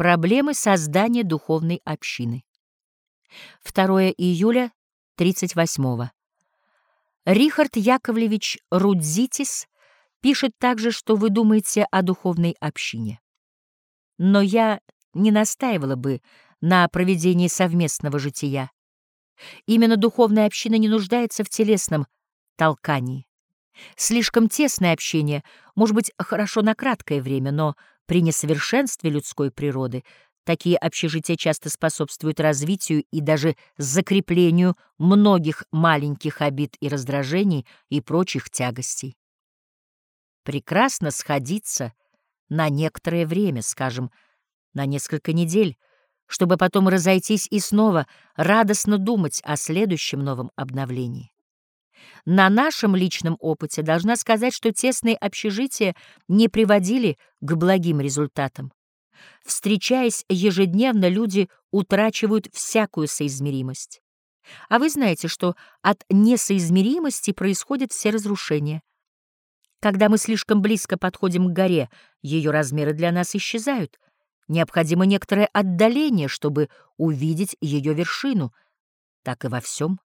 Проблемы создания духовной общины. 2 июля 38 -го. Рихард Яковлевич Рудзитис пишет также, что вы думаете о духовной общине. Но я не настаивала бы на проведении совместного жития. Именно духовная община не нуждается в телесном толкании. Слишком тесное общение может быть хорошо на краткое время, но при несовершенстве людской природы такие общежития часто способствуют развитию и даже закреплению многих маленьких обид и раздражений и прочих тягостей. Прекрасно сходиться на некоторое время, скажем, на несколько недель, чтобы потом разойтись и снова радостно думать о следующем новом обновлении. На нашем личном опыте должна сказать, что тесные общежития не приводили к благим результатам. Встречаясь ежедневно, люди утрачивают всякую соизмеримость. А вы знаете, что от несоизмеримости происходят все разрушения. Когда мы слишком близко подходим к горе, ее размеры для нас исчезают. Необходимо некоторое отдаление, чтобы увидеть ее вершину. Так и во всем.